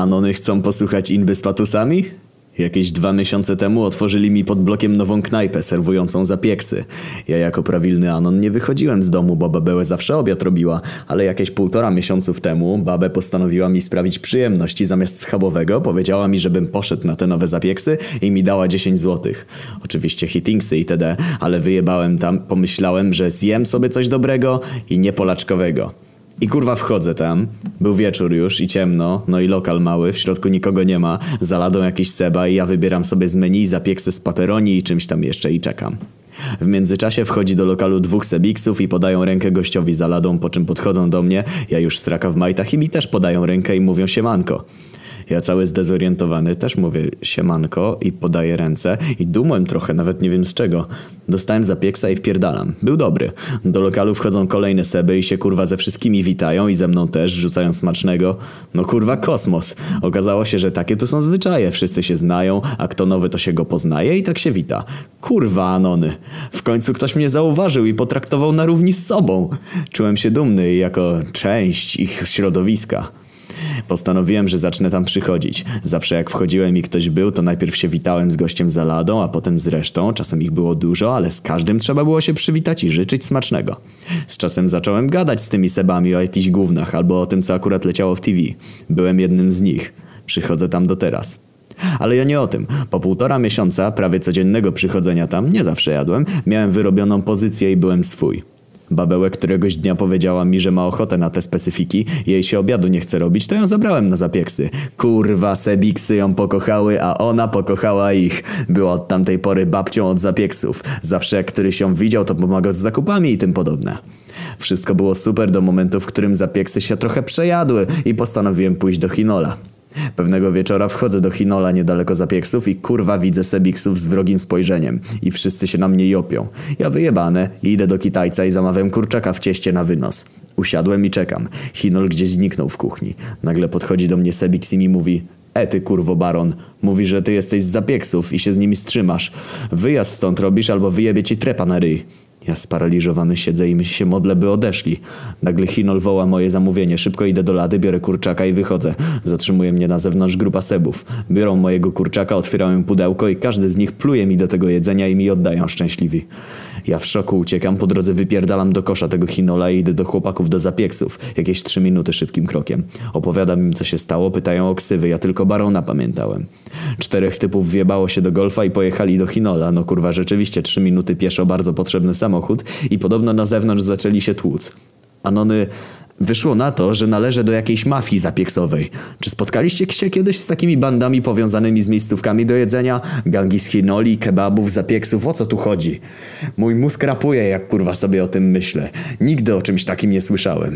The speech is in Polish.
Anony chcą posłuchać Inby z patusami? Jakieś dwa miesiące temu otworzyli mi pod blokiem nową knajpę serwującą zapieksy. Ja jako prawilny Anon nie wychodziłem z domu, bo babełę zawsze obiad robiła, ale jakieś półtora miesiąców temu babę postanowiła mi sprawić przyjemność i zamiast schabowego powiedziała mi, żebym poszedł na te nowe zapieksy i mi dała 10 złotych. Oczywiście hittingsy itd., ale wyjebałem tam, pomyślałem, że zjem sobie coś dobrego i niepolaczkowego. I kurwa wchodzę tam. Był wieczór już i ciemno, no i lokal mały, w środku nikogo nie ma. Za ladą jakiś seba i ja wybieram sobie z menu zapieksy z paperoni i czymś tam jeszcze i czekam. W międzyczasie wchodzi do lokalu dwóch sebiksów i podają rękę gościowi za ladą, po czym podchodzą do mnie, ja już straka w majtach i mi też podają rękę i mówią siemanko. Ja cały zdezorientowany też mówię siemanko i podaję ręce i dumłem trochę, nawet nie wiem z czego. Dostałem zapieksa i wpierdalam. Był dobry. Do lokalu wchodzą kolejne seby i się kurwa ze wszystkimi witają i ze mną też, rzucają smacznego. No kurwa kosmos. Okazało się, że takie tu są zwyczaje. Wszyscy się znają, a kto nowy to się go poznaje i tak się wita. Kurwa anony. W końcu ktoś mnie zauważył i potraktował na równi z sobą. Czułem się dumny jako część ich środowiska. Postanowiłem, że zacznę tam przychodzić. Zawsze jak wchodziłem i ktoś był, to najpierw się witałem z gościem za ladą, a potem z resztą. Czasem ich było dużo, ale z każdym trzeba było się przywitać i życzyć smacznego. Z czasem zacząłem gadać z tymi sebami o jakichś gównach albo o tym, co akurat leciało w TV. Byłem jednym z nich. Przychodzę tam do teraz. Ale ja nie o tym. Po półtora miesiąca prawie codziennego przychodzenia tam, nie zawsze jadłem, miałem wyrobioną pozycję i byłem swój. Babełek któregoś dnia powiedziała mi, że ma ochotę na te specyfiki, jej się obiadu nie chce robić, to ją zabrałem na zapieksy. Kurwa, sebiksy ją pokochały, a ona pokochała ich. Była od tamtej pory babcią od zapieksów. Zawsze jak któryś ją widział, to pomagał z zakupami i tym podobne. Wszystko było super do momentu, w którym zapieksy się trochę przejadły i postanowiłem pójść do Hinola. Pewnego wieczora wchodzę do Hinola niedaleko zapieksów i kurwa widzę sebiksów z wrogim spojrzeniem. I wszyscy się na mnie jopią. Ja wyjebane, idę do Kitajca i zamawiam kurczaka w cieście na wynos. Usiadłem i czekam. Hinol gdzieś zniknął w kuchni. Nagle podchodzi do mnie Sebiks i mi mówi... E ty kurwo baron, mówi, że ty jesteś z zapieksów i się z nimi strzymasz. Wyjazd stąd robisz albo wyjebie ci trepa na ryj. Ja sparaliżowany siedzę i się modlę, by odeszli. Nagle Hinol woła moje zamówienie. Szybko idę do lady, biorę kurczaka i wychodzę. Zatrzymuje mnie na zewnątrz grupa sebów. Biorą mojego kurczaka, otwierają pudełko i każdy z nich pluje mi do tego jedzenia i mi oddają szczęśliwi. Ja w szoku uciekam, po drodze wypierdalam do kosza tego Hinola i idę do chłopaków do zapieksów. Jakieś trzy minuty szybkim krokiem. Opowiadam im co się stało, pytają o ksywy, ja tylko Barona pamiętałem. Czterech typów wjebało się do golfa i pojechali do Hinola. No kurwa, rzeczywiście trzy minuty pieszo, bardzo potrzebny samochód i podobno na zewnątrz zaczęli się tłuc. Anony Wyszło na to, że należę do jakiejś mafii zapieksowej. Czy spotkaliście się kiedyś z takimi bandami powiązanymi z miejscówkami do jedzenia? Gangi z chinoli, kebabów, zapieksów, o co tu chodzi? Mój mózg rapuje, jak kurwa sobie o tym myślę. Nigdy o czymś takim nie słyszałem.